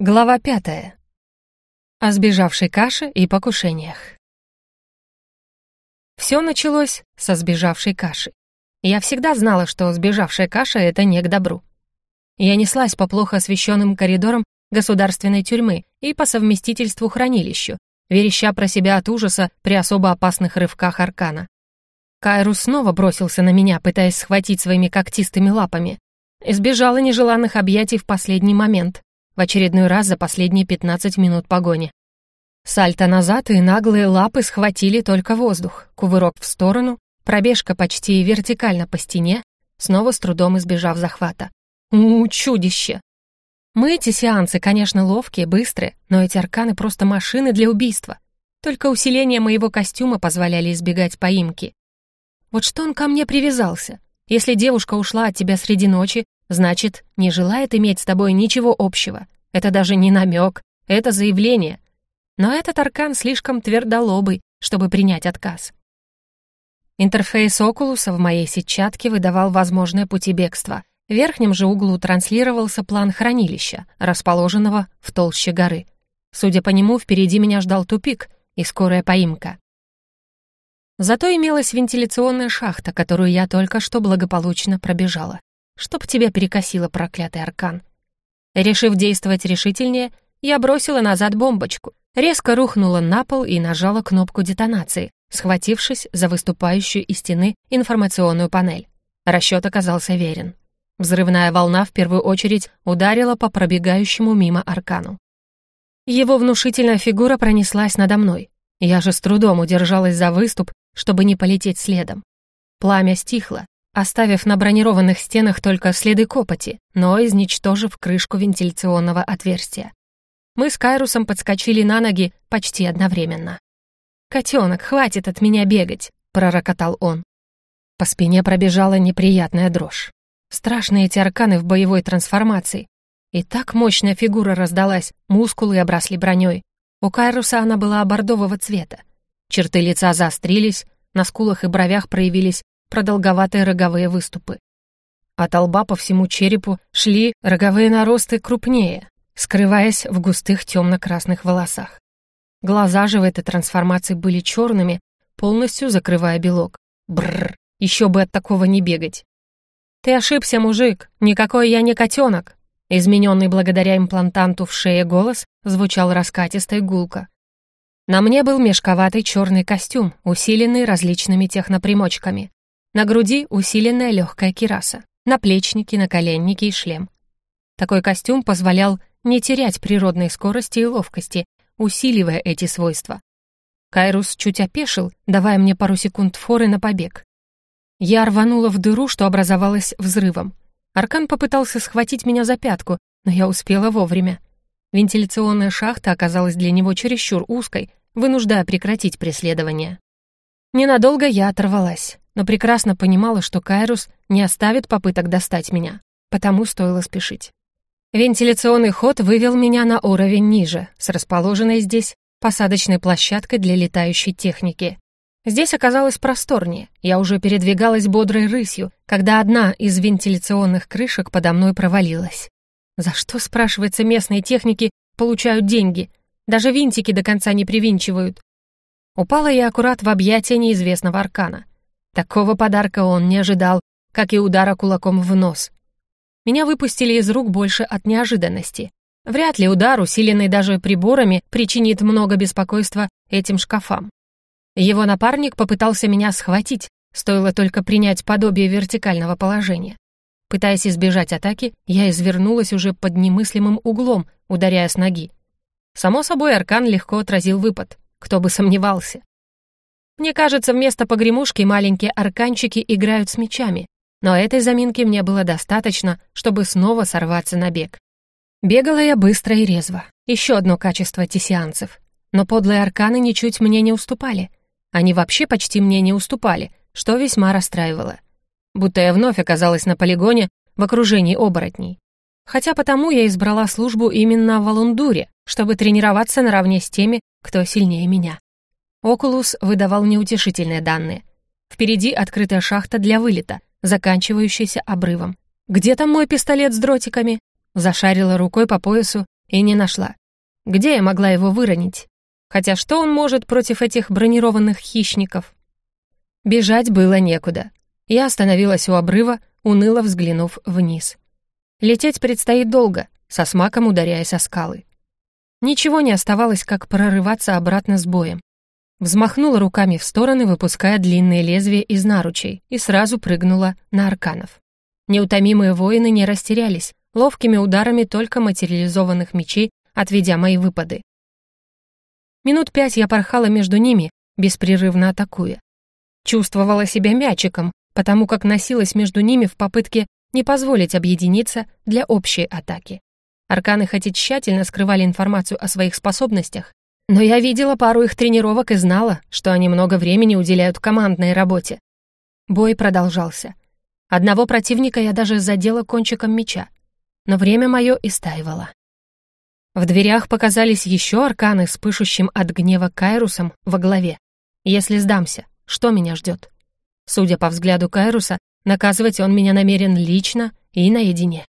Глава пятая. О сбежавшей каше и покушениях. Все началось со сбежавшей каши. Я всегда знала, что сбежавшая каша — это не к добру. Я неслась по плохо освещенным коридорам государственной тюрьмы и по совместительству хранилищу, вереща про себя от ужаса при особо опасных рывках аркана. Кайрус снова бросился на меня, пытаясь схватить своими когтистыми лапами. Избежала нежеланных объятий в последний момент, в очередной раз за последние 15 минут погони. Сальто назад и наглые лапы схватили только воздух, кувырок в сторону, пробежка почти вертикально по стене, снова с трудом избежав захвата. У, чудище! Мы, эти сеансы, конечно, ловкие, быстрые, но эти арканы просто машины для убийства. Только усиление моего костюма позволяли избегать поимки. Вот что он ко мне привязался? Если девушка ушла от тебя среди ночи, Значит, не желает иметь с тобой ничего общего. Это даже не намек, это заявление. Но этот аркан слишком твердолобый, чтобы принять отказ. Интерфейс Окулуса в моей сетчатке выдавал возможные пути бегства. В верхнем же углу транслировался план хранилища, расположенного в толще горы. Судя по нему, впереди меня ждал тупик и скорая поимка. Зато имелась вентиляционная шахта, которую я только что благополучно пробежала чтоб тебя перекосило проклятый аркан. Решив действовать решительнее, я бросила назад бомбочку, резко рухнула на пол и нажала кнопку детонации, схватившись за выступающую из стены информационную панель. Расчет оказался верен. Взрывная волна в первую очередь ударила по пробегающему мимо аркану. Его внушительная фигура пронеслась надо мной. Я же с трудом удержалась за выступ, чтобы не полететь следом. Пламя стихло, оставив на бронированных стенах только следы копоти, но изничтожив крышку вентиляционного отверстия. Мы с Кайрусом подскочили на ноги почти одновременно. «Котенок, хватит от меня бегать!» — пророкотал он. По спине пробежала неприятная дрожь. Страшные эти арканы в боевой трансформации. И так мощная фигура раздалась, мускулы обросли броней. У Кайруса она была бордового цвета. Черты лица заострились, на скулах и бровях проявились продолговатые роговые выступы. От лба по всему черепу шли роговые наросты крупнее, скрываясь в густых темно-красных волосах. Глаза же в этой трансформации были черными, полностью закрывая белок. Бррр, еще бы от такого не бегать. «Ты ошибся, мужик, никакой я не котенок!» Измененный благодаря имплантанту в шее голос звучал раскатистой гулко. На мне был мешковатый черный костюм, усиленный различными технопримочками. На груди усиленная легкая кираса, наплечники, наколенники и шлем. Такой костюм позволял не терять природной скорости и ловкости, усиливая эти свойства. Кайрус чуть опешил, давая мне пару секунд форы на побег. Я рванула в дыру, что образовалась взрывом. Аркан попытался схватить меня за пятку, но я успела вовремя. Вентиляционная шахта оказалась для него чересчур узкой, вынуждая прекратить преследование. Ненадолго я оторвалась но прекрасно понимала, что Кайрус не оставит попыток достать меня, потому стоило спешить. Вентиляционный ход вывел меня на уровень ниже, с расположенной здесь посадочной площадкой для летающей техники. Здесь оказалось просторнее, я уже передвигалась бодрой рысью, когда одна из вентиляционных крышек подо мной провалилась. За что, спрашивается, местные техники получают деньги? Даже винтики до конца не привинчивают. Упала я аккурат в объятия неизвестного аркана. Такого подарка он не ожидал, как и удара кулаком в нос. Меня выпустили из рук больше от неожиданности. Вряд ли удар, усиленный даже приборами, причинит много беспокойства этим шкафам. Его напарник попытался меня схватить, стоило только принять подобие вертикального положения. Пытаясь избежать атаки, я извернулась уже под немыслимым углом, ударяя с ноги. Само собой, Аркан легко отразил выпад. Кто бы сомневался. Мне кажется, вместо погремушки маленькие арканчики играют с мечами, но этой заминки мне было достаточно, чтобы снова сорваться на бег. Бегала я быстро и резво. Еще одно качество тесианцев. Но подлые арканы ничуть мне не уступали. Они вообще почти мне не уступали, что весьма расстраивало. Будто я вновь оказалась на полигоне в окружении оборотней. Хотя потому я избрала службу именно в Валундуре, чтобы тренироваться наравне с теми, кто сильнее меня. Окулус выдавал неутешительные данные. Впереди открытая шахта для вылета, заканчивающаяся обрывом. «Где там мой пистолет с дротиками?» Зашарила рукой по поясу и не нашла. Где я могла его выронить? Хотя что он может против этих бронированных хищников? Бежать было некуда. Я остановилась у обрыва, уныло взглянув вниз. Лететь предстоит долго, со смаком ударяясь о скалы. Ничего не оставалось, как прорываться обратно с боем. Взмахнула руками в стороны, выпуская длинные лезвия из наручей, и сразу прыгнула на арканов. Неутомимые воины не растерялись, ловкими ударами только материализованных мечей, отведя мои выпады. Минут пять я порхала между ними, беспрерывно атакуя. Чувствовала себя мячиком, потому как носилась между ними в попытке не позволить объединиться для общей атаки. Арканы хоть и тщательно скрывали информацию о своих способностях, но я видела пару их тренировок и знала, что они много времени уделяют командной работе. Бой продолжался. Одного противника я даже задела кончиком меча, но время мое истаивало. В дверях показались еще арканы с пышущим от гнева Кайрусом во главе. Если сдамся, что меня ждет? Судя по взгляду Кайруса, наказывать он меня намерен лично и наедине.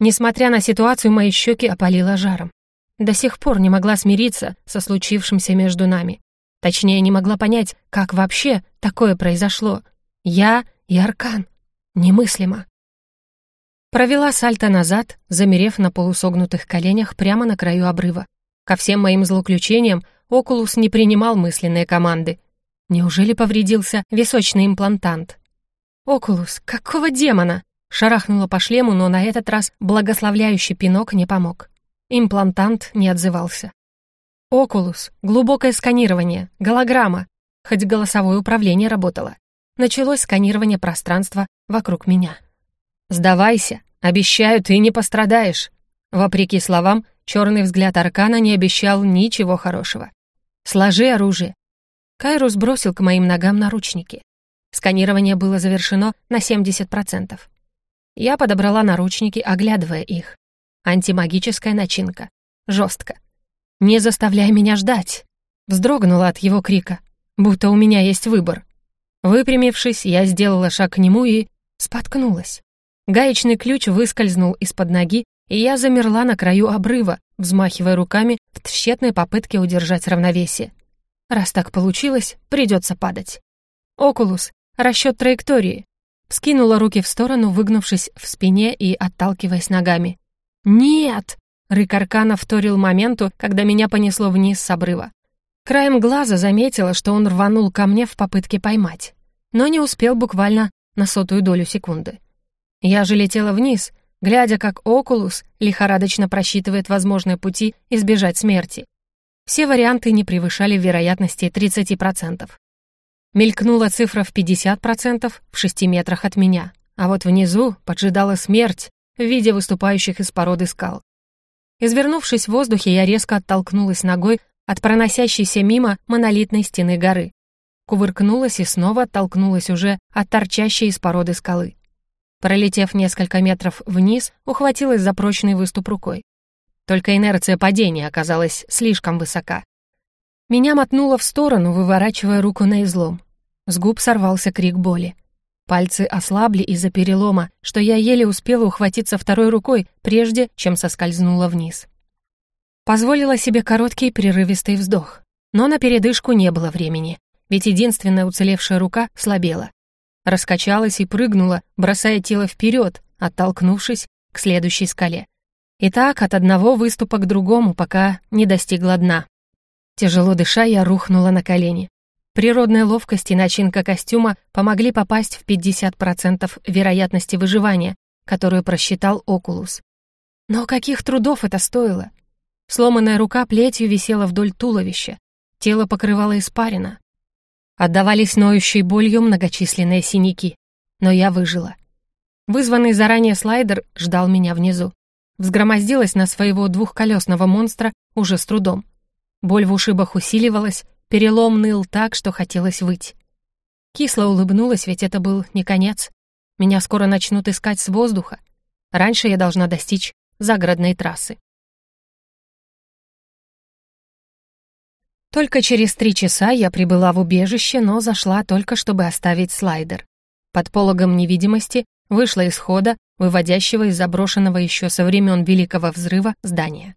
Несмотря на ситуацию, мои щеки опалило жаром. До сих пор не могла смириться со случившимся между нами. Точнее, не могла понять, как вообще такое произошло. Я и Аркан. Немыслимо. Провела сальто назад, замерев на полусогнутых коленях прямо на краю обрыва. Ко всем моим злоключениям Окулус не принимал мысленные команды. Неужели повредился височный имплантант? «Окулус, какого демона?» Шарахнула по шлему, но на этот раз благословляющий пинок не помог. Имплантант не отзывался. «Окулус, глубокое сканирование, голограмма». Хоть голосовое управление работало. Началось сканирование пространства вокруг меня. «Сдавайся, обещаю, ты не пострадаешь». Вопреки словам, черный взгляд Аркана не обещал ничего хорошего. «Сложи оружие». Кайрус бросил к моим ногам наручники. Сканирование было завершено на 70%. Я подобрала наручники, оглядывая их. Антимагическая начинка. Жестко. «Не заставляй меня ждать!» Вздрогнула от его крика, будто у меня есть выбор. Выпрямившись, я сделала шаг к нему и... споткнулась. Гаечный ключ выскользнул из-под ноги, и я замерла на краю обрыва, взмахивая руками в тщетной попытке удержать равновесие. Раз так получилось, придется падать. «Окулус, расчет траектории», Скинула руки в сторону, выгнувшись в спине и отталкиваясь ногами. «Нет!» — рык Аркана вторил моменту, когда меня понесло вниз с обрыва. Краем глаза заметила, что он рванул ко мне в попытке поймать, но не успел буквально на сотую долю секунды. Я же летела вниз, глядя, как Окулус лихорадочно просчитывает возможные пути избежать смерти. Все варианты не превышали вероятности 30%. Мелькнула цифра в 50% в шести метрах от меня, а вот внизу поджидала смерть в виде выступающих из породы скал. Извернувшись в воздухе, я резко оттолкнулась ногой от проносящейся мимо монолитной стены горы. Кувыркнулась и снова оттолкнулась уже от торчащей из породы скалы. Пролетев несколько метров вниз, ухватилась за прочный выступ рукой. Только инерция падения оказалась слишком высока. Меня мотнуло в сторону, выворачивая руку на излом. С губ сорвался крик боли. Пальцы ослабли из-за перелома, что я еле успела ухватиться второй рукой, прежде чем соскользнула вниз. Позволила себе короткий прерывистый вздох. Но на передышку не было времени, ведь единственная уцелевшая рука слабела. Раскачалась и прыгнула, бросая тело вперед, оттолкнувшись к следующей скале. И так от одного выступа к другому, пока не достигла дна. Тяжело дыша, я рухнула на колени. Природная ловкость и начинка костюма помогли попасть в 50% вероятности выживания, которую просчитал Окулус. Но каких трудов это стоило? Сломанная рука плетью висела вдоль туловища, тело покрывало испарина. Отдавались ноющей болью многочисленные синяки, но я выжила. Вызванный заранее слайдер ждал меня внизу. Взгромоздилась на своего двухколесного монстра уже с трудом. Боль в ушибах усиливалась, перелом ныл так, что хотелось выть. Кисло улыбнулась, ведь это был не конец. Меня скоро начнут искать с воздуха. Раньше я должна достичь загородной трассы. Только через три часа я прибыла в убежище, но зашла только, чтобы оставить слайдер. Под пологом невидимости вышла из хода, выводящего из заброшенного еще со времен Великого Взрыва здания.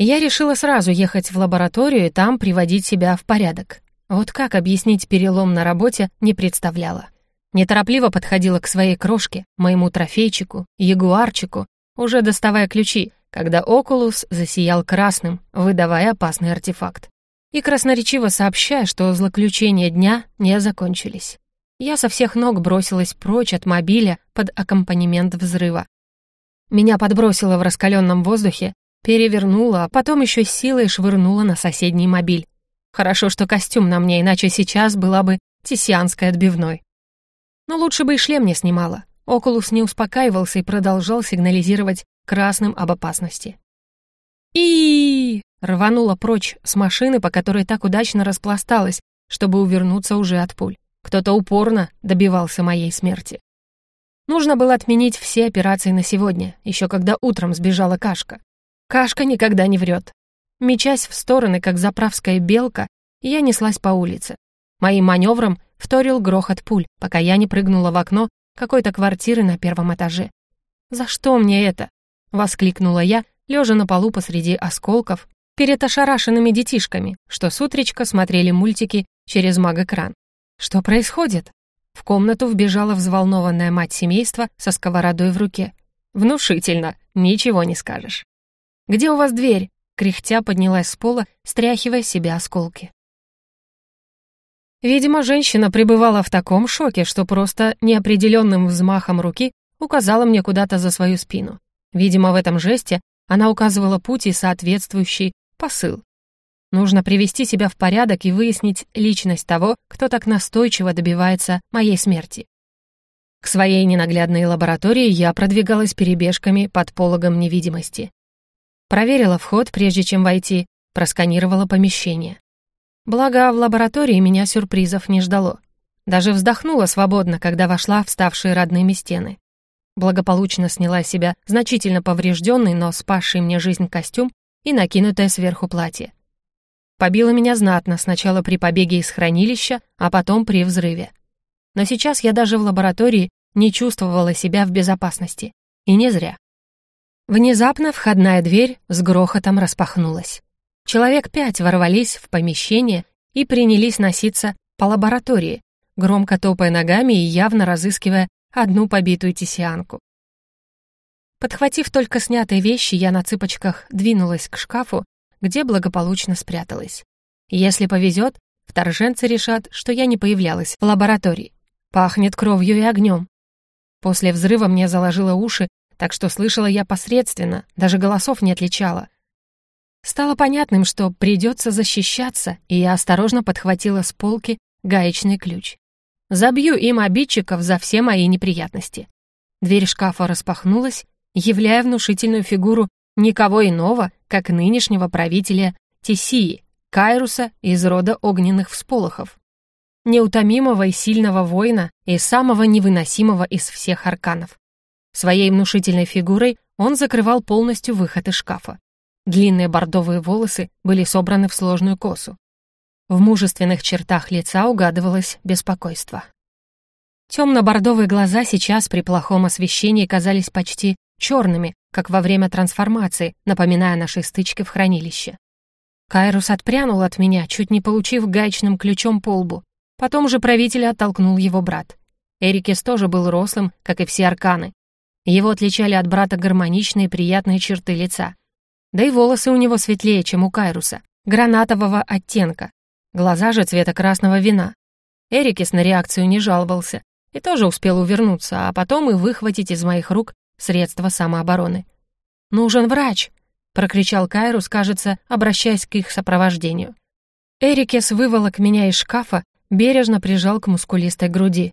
Я решила сразу ехать в лабораторию и там приводить себя в порядок. Вот как объяснить перелом на работе, не представляла. Неторопливо подходила к своей крошке, моему трофейчику, ягуарчику, уже доставая ключи, когда Окулус засиял красным, выдавая опасный артефакт. И красноречиво сообщая, что злоключения дня не закончились. Я со всех ног бросилась прочь от мобиля под аккомпанемент взрыва. Меня подбросило в раскаленном воздухе, перевернуло, а потом еще силой швырнуло на соседний мобиль. Хорошо, что костюм на мне, иначе сейчас была бы тисианской отбивной. Но лучше бы и шлем не снимала. Окулус не успокаивался и продолжал сигнализировать красным об опасности. и рванула прочь с машины, по которой так удачно распласталась, чтобы увернуться уже от пуль. Кто-то упорно добивался моей смерти. Нужно было отменить все операции на сегодня, еще когда утром сбежала Кашка. Кашка никогда не врет. Мечась в стороны, как заправская белка, я неслась по улице. Моим маневром вторил грохот пуль, пока я не прыгнула в окно какой-то квартиры на первом этаже. «За что мне это?» — воскликнула я, лежа на полу посреди осколков, перед ошарашенными детишками, что с утречка смотрели мультики через маг-экран. «Что происходит?» В комнату вбежала взволнованная мать семейства со сковородой в руке. «Внушительно, ничего не скажешь». «Где у вас дверь?» Кряхтя поднялась с пола, стряхивая себя осколки. Видимо, женщина пребывала в таком шоке, что просто неопределенным взмахом руки указала мне куда-то за свою спину. Видимо, в этом жесте она указывала путь и соответствующий посыл. Нужно привести себя в порядок и выяснить личность того, кто так настойчиво добивается моей смерти. К своей ненаглядной лаборатории я продвигалась перебежками под пологом невидимости. Проверила вход, прежде чем войти, просканировала помещение. Благо, в лаборатории меня сюрпризов не ждало. Даже вздохнула свободно, когда вошла в ставшие родными стены. Благополучно сняла себя значительно поврежденный, но спасший мне жизнь костюм и накинутое сверху платье. Побила меня знатно, сначала при побеге из хранилища, а потом при взрыве. Но сейчас я даже в лаборатории не чувствовала себя в безопасности. И не зря. Внезапно входная дверь с грохотом распахнулась. Человек пять ворвались в помещение и принялись носиться по лаборатории, громко топая ногами и явно разыскивая одну побитую тесианку. Подхватив только снятые вещи, я на цыпочках двинулась к шкафу, где благополучно спряталась. Если повезет, вторженцы решат, что я не появлялась в лаборатории. Пахнет кровью и огнем. После взрыва мне заложило уши, так что слышала я посредственно, даже голосов не отличала — Стало понятным, что придется защищаться, и я осторожно подхватила с полки гаечный ключ. Забью им обидчиков за все мои неприятности. Дверь шкафа распахнулась, являя внушительную фигуру никого иного, как нынешнего правителя Тесии, Кайруса из рода огненных всполохов. Неутомимого и сильного воина и самого невыносимого из всех арканов. Своей внушительной фигурой он закрывал полностью выход из шкафа. Длинные бордовые волосы были собраны в сложную косу. В мужественных чертах лица угадывалось беспокойство. Темно-бордовые глаза сейчас при плохом освещении казались почти черными, как во время трансформации, напоминая нашей стычки в хранилище. Кайрус отпрянул от меня, чуть не получив гаечным ключом по лбу. Потом же правителя оттолкнул его брат. Эрикес тоже был рослым, как и все арканы. Его отличали от брата гармоничные приятные черты лица. Да и волосы у него светлее, чем у Кайруса, гранатового оттенка. Глаза же цвета красного вина. Эрикис на реакцию не жаловался и тоже успел увернуться, а потом и выхватить из моих рук средства самообороны. «Нужен врач!» — прокричал Кайрус, кажется, обращаясь к их сопровождению. Эрикес выволок меня из шкафа, бережно прижал к мускулистой груди.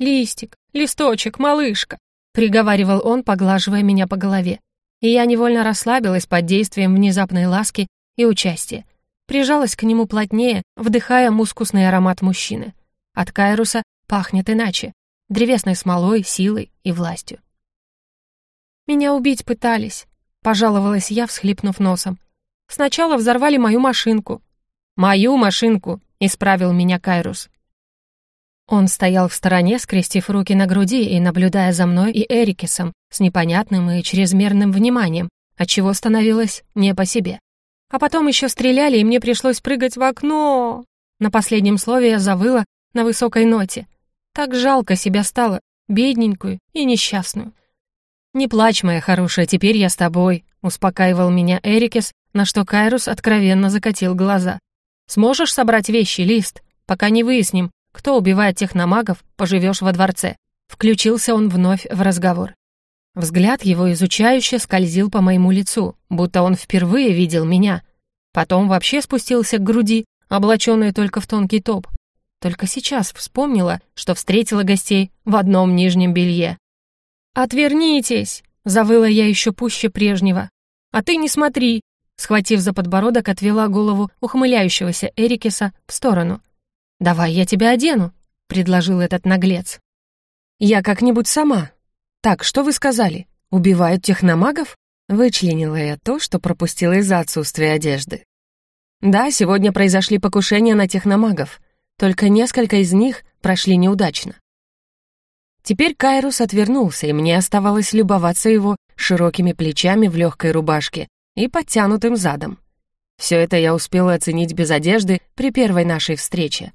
«Листик, листочек, малышка!» — приговаривал он, поглаживая меня по голове и я невольно расслабилась под действием внезапной ласки и участия. Прижалась к нему плотнее, вдыхая мускусный аромат мужчины. От Кайруса пахнет иначе, древесной смолой, силой и властью. «Меня убить пытались», — пожаловалась я, всхлипнув носом. «Сначала взорвали мою машинку». «Мою машинку», — исправил меня Кайрус. Он стоял в стороне, скрестив руки на груди и наблюдая за мной и Эрикесом с непонятным и чрезмерным вниманием, отчего становилось не по себе. А потом еще стреляли, и мне пришлось прыгать в окно. На последнем слове я завыла на высокой ноте. Так жалко себя стало, бедненькую и несчастную. «Не плачь, моя хорошая, теперь я с тобой», — успокаивал меня Эрикес, на что Кайрус откровенно закатил глаза. «Сможешь собрать вещи, Лист? Пока не выясним, кто убивает техномагов, поживешь во дворце». Включился он вновь в разговор. Взгляд его изучающе скользил по моему лицу, будто он впервые видел меня. Потом вообще спустился к груди, облаченной только в тонкий топ. Только сейчас вспомнила, что встретила гостей в одном нижнем белье. «Отвернитесь!» — завыла я еще пуще прежнего. «А ты не смотри!» Схватив за подбородок, отвела голову ухмыляющегося Эрикеса в сторону. «Давай я тебя одену», — предложил этот наглец. «Я как-нибудь сама. Так, что вы сказали? Убивают техномагов?» Вычленила я то, что пропустила из-за отсутствия одежды. Да, сегодня произошли покушения на техномагов, только несколько из них прошли неудачно. Теперь Кайрус отвернулся, и мне оставалось любоваться его широкими плечами в легкой рубашке и подтянутым задом. Все это я успела оценить без одежды при первой нашей встрече.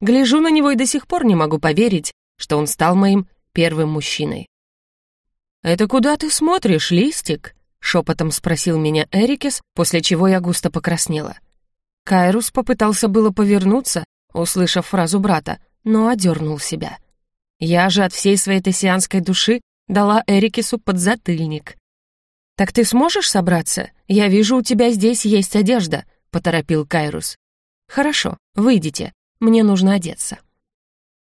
Гляжу на него и до сих пор не могу поверить, что он стал моим первым мужчиной. «Это куда ты смотришь, Листик?» — шепотом спросил меня Эрикес, после чего я густо покраснела. Кайрус попытался было повернуться, услышав фразу брата, но одернул себя. Я же от всей своей тессианской души дала Эрикесу подзатыльник. «Так ты сможешь собраться? Я вижу, у тебя здесь есть одежда», — поторопил Кайрус. «Хорошо, выйдите, мне нужно одеться».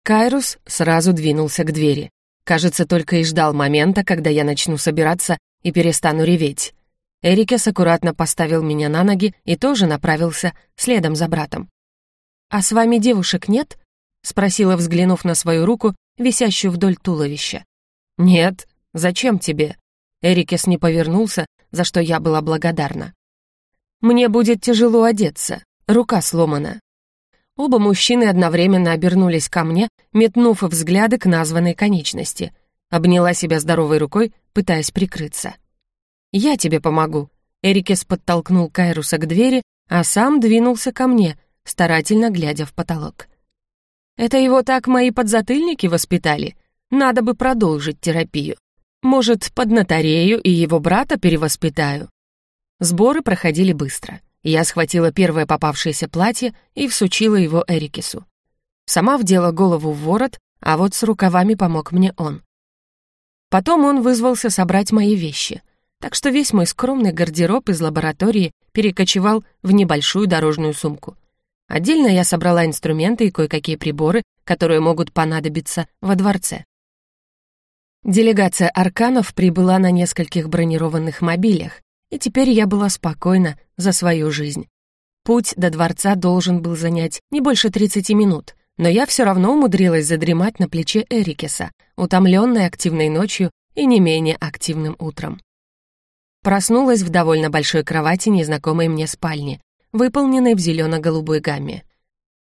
Кайрус сразу двинулся к двери. Кажется, только и ждал момента, когда я начну собираться и перестану реветь. Эрикес аккуратно поставил меня на ноги и тоже направился следом за братом. «А с вами девушек нет?» — спросила, взглянув на свою руку, висящую вдоль туловища. «Нет, зачем тебе?» Эрикес не повернулся, за что я была благодарна. «Мне будет тяжело одеться, рука сломана». Оба мужчины одновременно обернулись ко мне, метнув взгляды к названной конечности. Обняла себя здоровой рукой, пытаясь прикрыться. «Я тебе помогу». Эрикес подтолкнул Кайруса к двери, а сам двинулся ко мне, старательно глядя в потолок. «Это его так мои подзатыльники воспитали? Надо бы продолжить терапию. Может, поднатарею и его брата перевоспитаю?» Сборы проходили быстро. Я схватила первое попавшееся платье и всучила его Эрикесу. Сама вдела голову в ворот, а вот с рукавами помог мне он. Потом он вызвался собрать мои вещи так что весь мой скромный гардероб из лаборатории перекочевал в небольшую дорожную сумку. Отдельно я собрала инструменты и кое-какие приборы, которые могут понадобиться во дворце. Делегация арканов прибыла на нескольких бронированных мобилях, и теперь я была спокойна за свою жизнь. Путь до дворца должен был занять не больше 30 минут, но я все равно умудрилась задремать на плече Эрикеса, утомленной активной ночью и не менее активным утром. Проснулась в довольно большой кровати незнакомой мне спальни, выполненной в зелено-голубой гамме.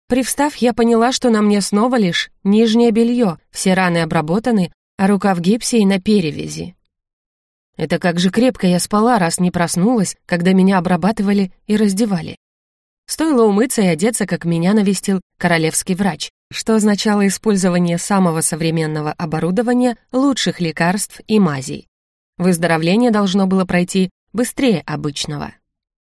Привстав, я поняла, что на мне снова лишь нижнее белье, все раны обработаны, а рука в гипсе и на перевязи. Это как же крепко я спала, раз не проснулась, когда меня обрабатывали и раздевали. Стоило умыться и одеться, как меня навестил королевский врач, что означало использование самого современного оборудования, лучших лекарств и мазей. Выздоровление должно было пройти быстрее обычного.